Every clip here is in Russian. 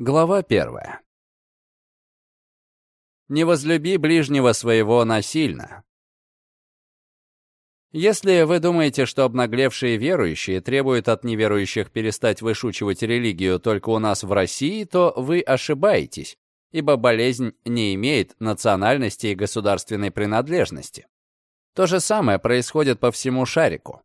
Глава первая. «Не возлюби ближнего своего насильно». Если вы думаете, что обнаглевшие верующие требуют от неверующих перестать вышучивать религию только у нас в России, то вы ошибаетесь, ибо болезнь не имеет национальности и государственной принадлежности. То же самое происходит по всему шарику.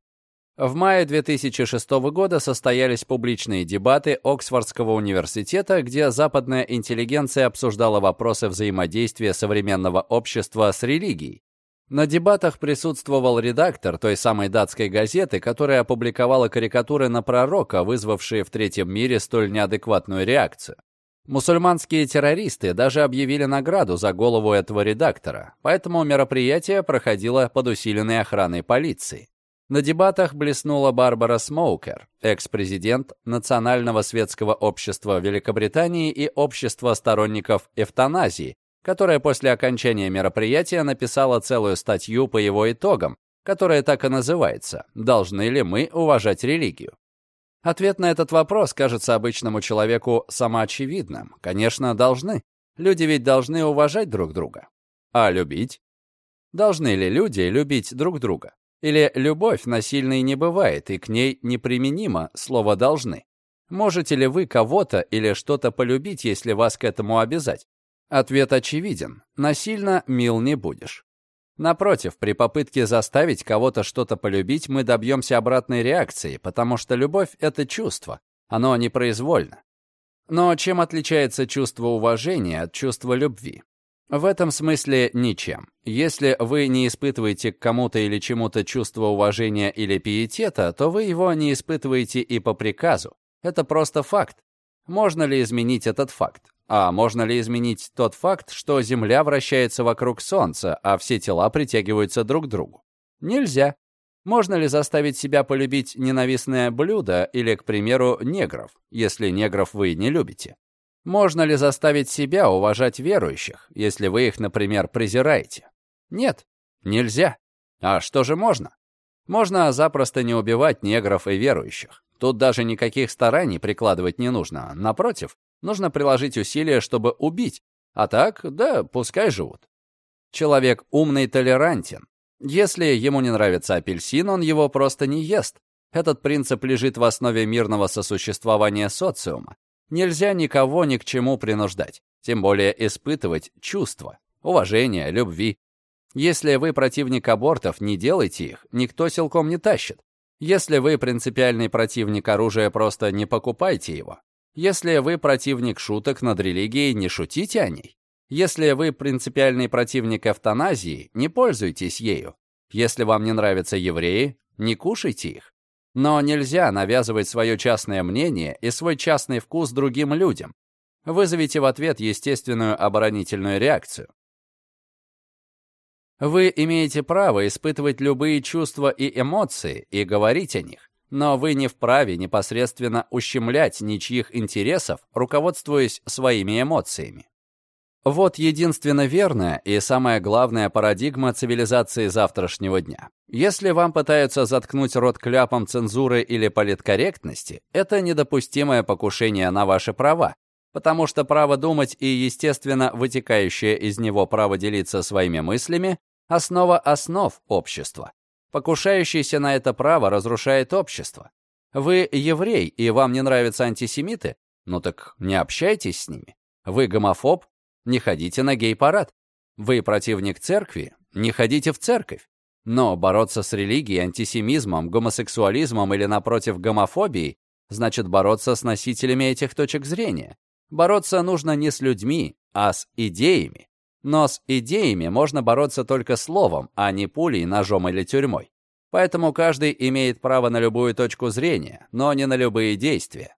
В мае 2006 года состоялись публичные дебаты Оксфордского университета, где западная интеллигенция обсуждала вопросы взаимодействия современного общества с религией. На дебатах присутствовал редактор той самой датской газеты, которая опубликовала карикатуры на пророка, вызвавшие в третьем мире столь неадекватную реакцию. Мусульманские террористы даже объявили награду за голову этого редактора, поэтому мероприятие проходило под усиленной охраной полиции. На дебатах блеснула Барбара Смоукер, экс-президент Национального светского общества Великобритании и общества сторонников эвтаназии, которая после окончания мероприятия написала целую статью по его итогам, которая так и называется «Должны ли мы уважать религию?». Ответ на этот вопрос кажется обычному человеку самоочевидным. Конечно, должны. Люди ведь должны уважать друг друга. А любить? Должны ли люди любить друг друга? Или любовь насильной не бывает, и к ней неприменимо слово «должны». Можете ли вы кого-то или что-то полюбить, если вас к этому обязать? Ответ очевиден. Насильно мил не будешь. Напротив, при попытке заставить кого-то что-то полюбить, мы добьемся обратной реакции, потому что любовь — это чувство. Оно непроизвольно. Но чем отличается чувство уважения от чувства любви? В этом смысле ничем. Если вы не испытываете к кому-то или чему-то чувство уважения или пиетета, то вы его не испытываете и по приказу. Это просто факт. Можно ли изменить этот факт? А можно ли изменить тот факт, что Земля вращается вокруг Солнца, а все тела притягиваются друг к другу? Нельзя. Можно ли заставить себя полюбить ненавистное блюдо или, к примеру, негров, если негров вы не любите? Можно ли заставить себя уважать верующих, если вы их, например, презираете? Нет, нельзя. А что же можно? Можно запросто не убивать негров и верующих. Тут даже никаких стараний прикладывать не нужно. Напротив, нужно приложить усилия, чтобы убить. А так, да, пускай живут. Человек умный толерантен. Если ему не нравится апельсин, он его просто не ест. Этот принцип лежит в основе мирного сосуществования социума. Нельзя никого ни к чему принуждать, тем более испытывать чувства, уважения, любви. Если вы противник абортов, не делайте их, никто силком не тащит. Если вы принципиальный противник оружия, просто не покупайте его. Если вы противник шуток над религией, не шутите о ней. Если вы принципиальный противник эвтаназии, не пользуйтесь ею. Если вам не нравятся евреи, не кушайте их. Но нельзя навязывать свое частное мнение и свой частный вкус другим людям. Вызовите в ответ естественную оборонительную реакцию. Вы имеете право испытывать любые чувства и эмоции и говорить о них, но вы не вправе непосредственно ущемлять ничьих интересов, руководствуясь своими эмоциями. Вот единственно верная и самая главная парадигма цивилизации завтрашнего дня. Если вам пытаются заткнуть рот кляпом цензуры или политкорректности, это недопустимое покушение на ваши права, потому что право думать и, естественно, вытекающее из него право делиться своими мыслями – основа основ общества. Покушающийся на это право разрушает общество. Вы еврей, и вам не нравятся антисемиты? Ну так не общайтесь с ними. Вы гомофоб? Не ходите на гей-парад. Вы противник церкви? Не ходите в церковь. Но бороться с религией, антисемизмом, гомосексуализмом или, напротив, гомофобией значит бороться с носителями этих точек зрения. Бороться нужно не с людьми, а с идеями. Но с идеями можно бороться только словом, а не пулей, ножом или тюрьмой. Поэтому каждый имеет право на любую точку зрения, но не на любые действия.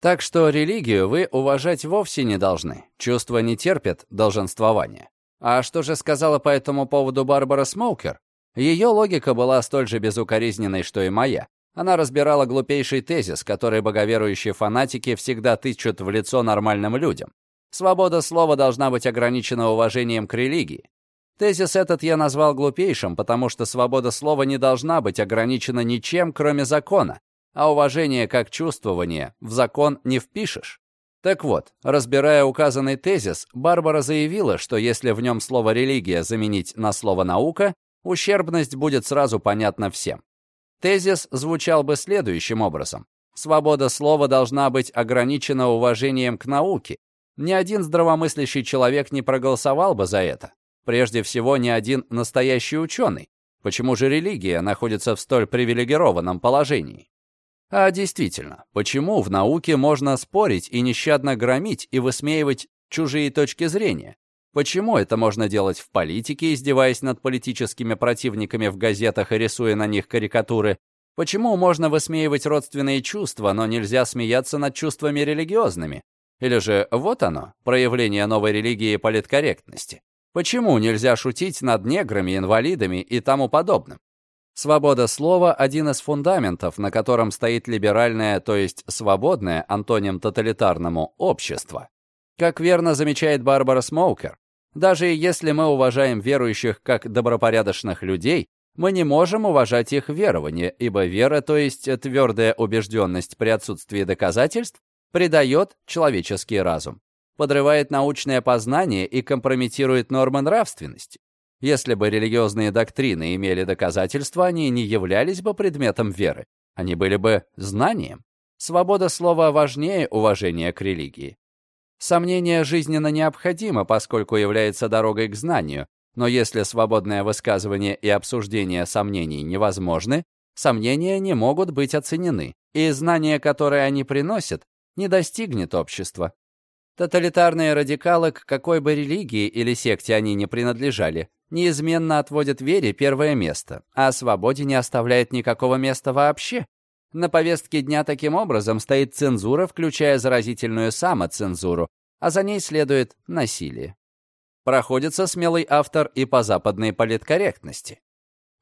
Так что религию вы уважать вовсе не должны. Чувства не терпят долженствования. А что же сказала по этому поводу Барбара Смоукер? Ее логика была столь же безукоризненной, что и моя. Она разбирала глупейший тезис, который боговерующие фанатики всегда тычут в лицо нормальным людям. Свобода слова должна быть ограничена уважением к религии. Тезис этот я назвал глупейшим, потому что свобода слова не должна быть ограничена ничем, кроме закона, а уважение как чувствование в закон не впишешь. Так вот, разбирая указанный тезис, Барбара заявила, что если в нем слово «религия» заменить на слово «наука», ущербность будет сразу понятна всем. Тезис звучал бы следующим образом. Свобода слова должна быть ограничена уважением к науке. Ни один здравомыслящий человек не проголосовал бы за это. Прежде всего, ни один настоящий ученый. Почему же религия находится в столь привилегированном положении? А действительно, почему в науке можно спорить и нещадно громить и высмеивать чужие точки зрения? Почему это можно делать в политике, издеваясь над политическими противниками в газетах и рисуя на них карикатуры? Почему можно высмеивать родственные чувства, но нельзя смеяться над чувствами религиозными? Или же вот оно, проявление новой религии политкорректности? Почему нельзя шутить над неграми, инвалидами и тому подобным? Свобода слова – один из фундаментов, на котором стоит либеральное, то есть свободное, антоним тоталитарному, общество. Как верно замечает Барбара Смоукер, даже если мы уважаем верующих как добропорядочных людей, мы не можем уважать их верование, ибо вера, то есть твердая убежденность при отсутствии доказательств, предает человеческий разум, подрывает научное познание и компрометирует нормы нравственности. Если бы религиозные доктрины имели доказательства, они не являлись бы предметом веры. Они были бы знанием. Свобода слова важнее уважения к религии. Сомнение жизненно необходимо, поскольку является дорогой к знанию, но если свободное высказывание и обсуждение сомнений невозможны, сомнения не могут быть оценены, и знание, которое они приносят, не достигнет общества. Тоталитарные радикалы, к какой бы религии или секте они ни принадлежали, неизменно отводит вере первое место, а свободе не оставляет никакого места вообще. На повестке дня таким образом стоит цензура, включая заразительную самоцензуру, а за ней следует насилие. Проходится смелый автор и по западной политкорректности.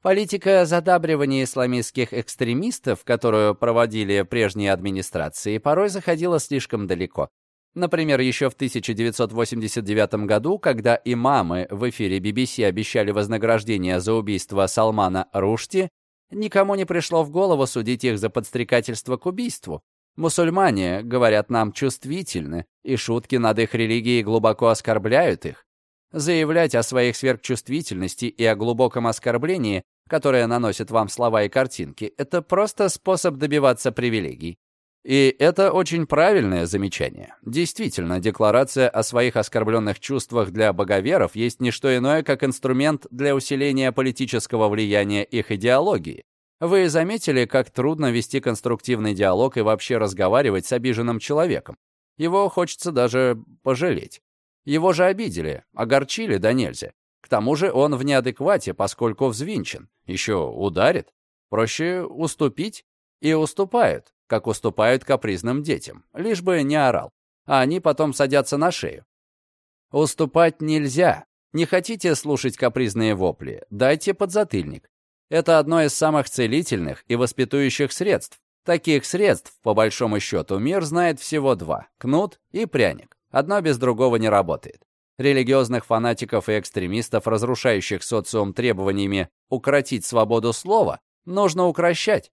Политика задабривания исламистских экстремистов, которую проводили прежние администрации, порой заходила слишком далеко. Например, еще в 1989 году, когда имамы в эфире BBC обещали вознаграждение за убийство Салмана Рушти, никому не пришло в голову судить их за подстрекательство к убийству. Мусульмане, говорят нам, чувствительны, и шутки над их религией глубоко оскорбляют их. Заявлять о своих сверхчувствительности и о глубоком оскорблении, которое наносят вам слова и картинки, это просто способ добиваться привилегий. И это очень правильное замечание. Действительно, декларация о своих оскорбленных чувствах для боговеров есть не что иное, как инструмент для усиления политического влияния их идеологии. Вы заметили, как трудно вести конструктивный диалог и вообще разговаривать с обиженным человеком? Его хочется даже пожалеть. Его же обидели, огорчили да нельзя. К тому же он в неадеквате, поскольку взвинчен. Еще ударит. Проще уступить. И уступают как уступают капризным детям, лишь бы не орал, а они потом садятся на шею. Уступать нельзя. Не хотите слушать капризные вопли? Дайте подзатыльник. Это одно из самых целительных и воспитующих средств. Таких средств, по большому счету, мир знает всего два – кнут и пряник. Одно без другого не работает. Религиозных фанатиков и экстремистов, разрушающих социум требованиями укротить свободу слова, нужно укращать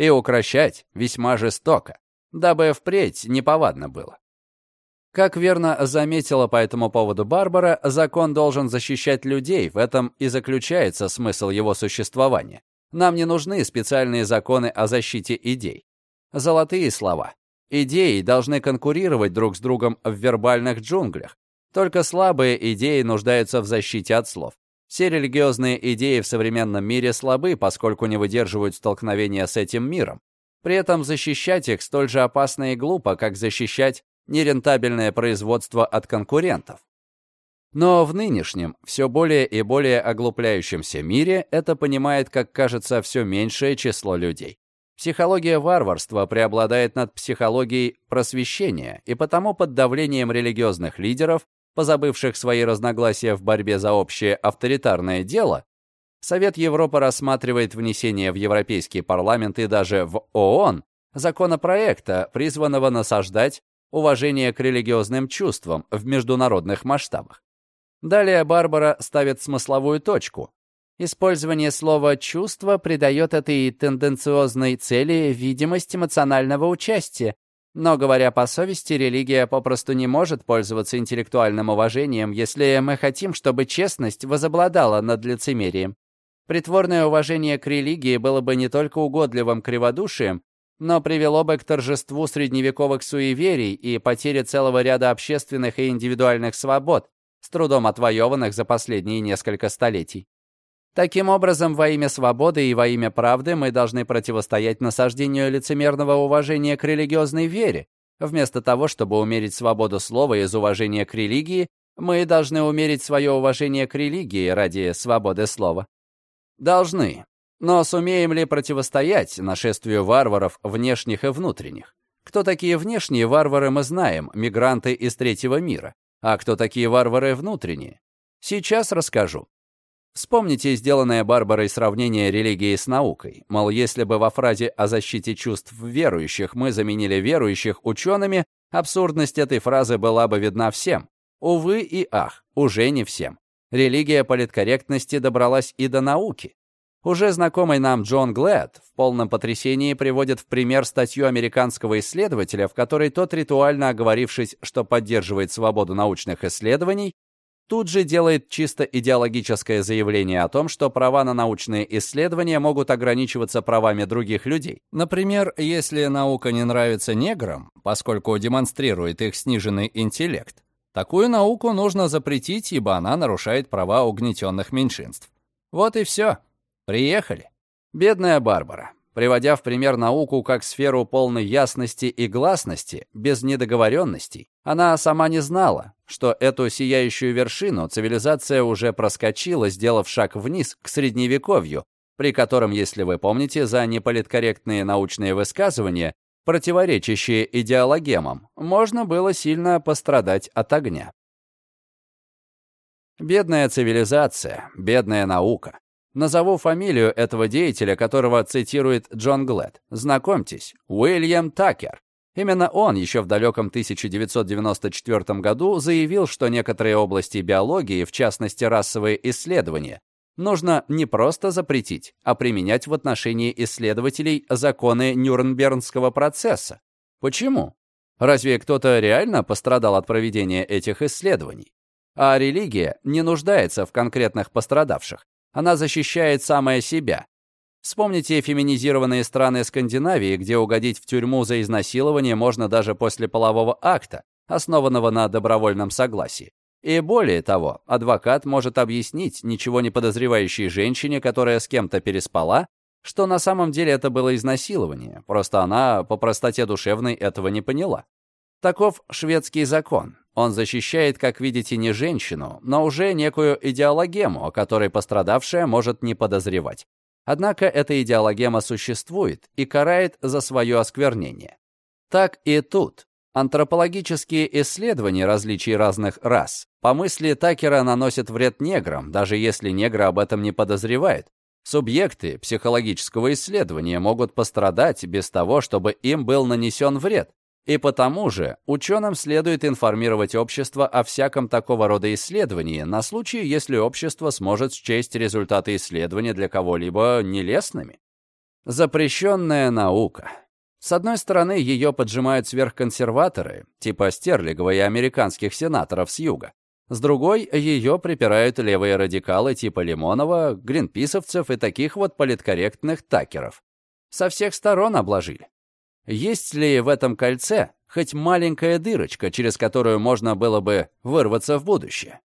и укращать весьма жестоко, дабы впредь неповадно было. Как верно заметила по этому поводу Барбара, закон должен защищать людей, в этом и заключается смысл его существования. Нам не нужны специальные законы о защите идей. Золотые слова. Идеи должны конкурировать друг с другом в вербальных джунглях. Только слабые идеи нуждаются в защите от слов. Все религиозные идеи в современном мире слабы, поскольку не выдерживают столкновения с этим миром. При этом защищать их столь же опасно и глупо, как защищать нерентабельное производство от конкурентов. Но в нынешнем, все более и более оглупляющемся мире это понимает, как кажется, все меньшее число людей. Психология варварства преобладает над психологией просвещения, и потому под давлением религиозных лидеров позабывших свои разногласия в борьбе за общее авторитарное дело, Совет Европы рассматривает внесение в Европейский парламент и даже в ООН законопроекта, призванного насаждать уважение к религиозным чувствам в международных масштабах. Далее Барбара ставит смысловую точку. Использование слова «чувство» придает этой тенденциозной цели видимость эмоционального участия, Но, говоря по совести, религия попросту не может пользоваться интеллектуальным уважением, если мы хотим, чтобы честность возобладала над лицемерием. Притворное уважение к религии было бы не только угодливым криводушием, но привело бы к торжеству средневековых суеверий и потере целого ряда общественных и индивидуальных свобод, с трудом отвоеванных за последние несколько столетий. Таким образом, во имя свободы и во имя правды мы должны противостоять насаждению лицемерного уважения к религиозной вере. Вместо того, чтобы умерить свободу слова из уважения к религии, мы должны умерить свое уважение к религии ради свободы слова. Должны. Но сумеем ли противостоять нашествию варваров внешних и внутренних? Кто такие внешние варвары, мы знаем, мигранты из третьего мира. А кто такие варвары внутренние? Сейчас расскажу. Вспомните сделанное Барбарой сравнение религии с наукой. Мол, если бы во фразе о защите чувств верующих мы заменили верующих учеными, абсурдность этой фразы была бы видна всем. Увы и ах, уже не всем. Религия политкорректности добралась и до науки. Уже знакомый нам Джон Глэд в полном потрясении приводит в пример статью американского исследователя, в которой тот, ритуально оговорившись, что поддерживает свободу научных исследований, тут же делает чисто идеологическое заявление о том, что права на научные исследования могут ограничиваться правами других людей. Например, если наука не нравится неграм, поскольку демонстрирует их сниженный интеллект, такую науку нужно запретить, ибо она нарушает права угнетенных меньшинств. Вот и все. Приехали. Бедная Барбара приводя в пример науку как сферу полной ясности и гласности, без недоговоренностей, она сама не знала, что эту сияющую вершину цивилизация уже проскочила, сделав шаг вниз к средневековью, при котором, если вы помните, за неполиткорректные научные высказывания, противоречащие идеологемам, можно было сильно пострадать от огня. Бедная цивилизация, бедная наука. Назову фамилию этого деятеля, которого цитирует Джон Глэд. Знакомьтесь, Уильям Такер. Именно он еще в далеком 1994 году заявил, что некоторые области биологии, в частности расовые исследования, нужно не просто запретить, а применять в отношении исследователей законы Нюрнбергского процесса. Почему? Разве кто-то реально пострадал от проведения этих исследований? А религия не нуждается в конкретных пострадавших. Она защищает самая себя. Вспомните феминизированные страны Скандинавии, где угодить в тюрьму за изнасилование можно даже после полового акта, основанного на добровольном согласии. И более того, адвокат может объяснить ничего не подозревающей женщине, которая с кем-то переспала, что на самом деле это было изнасилование, просто она по простоте душевной этого не поняла. Таков шведский закон. Он защищает, как видите, не женщину, но уже некую идеологему, о которой пострадавшая может не подозревать. Однако эта идеологема существует и карает за свое осквернение. Так и тут. Антропологические исследования различий разных рас, по мысли Такера, наносят вред неграм, даже если негры об этом не подозревают. Субъекты психологического исследования могут пострадать без того, чтобы им был нанесен вред. И потому же ученым следует информировать общество о всяком такого рода исследовании на случай, если общество сможет счесть результаты исследования для кого-либо нелестными. Запрещенная наука. С одной стороны, ее поджимают сверхконсерваторы, типа Стерлигова и американских сенаторов с юга. С другой, ее припирают левые радикалы типа Лимонова, гринписовцев и таких вот политкорректных такеров. Со всех сторон обложили. Есть ли в этом кольце хоть маленькая дырочка, через которую можно было бы вырваться в будущее?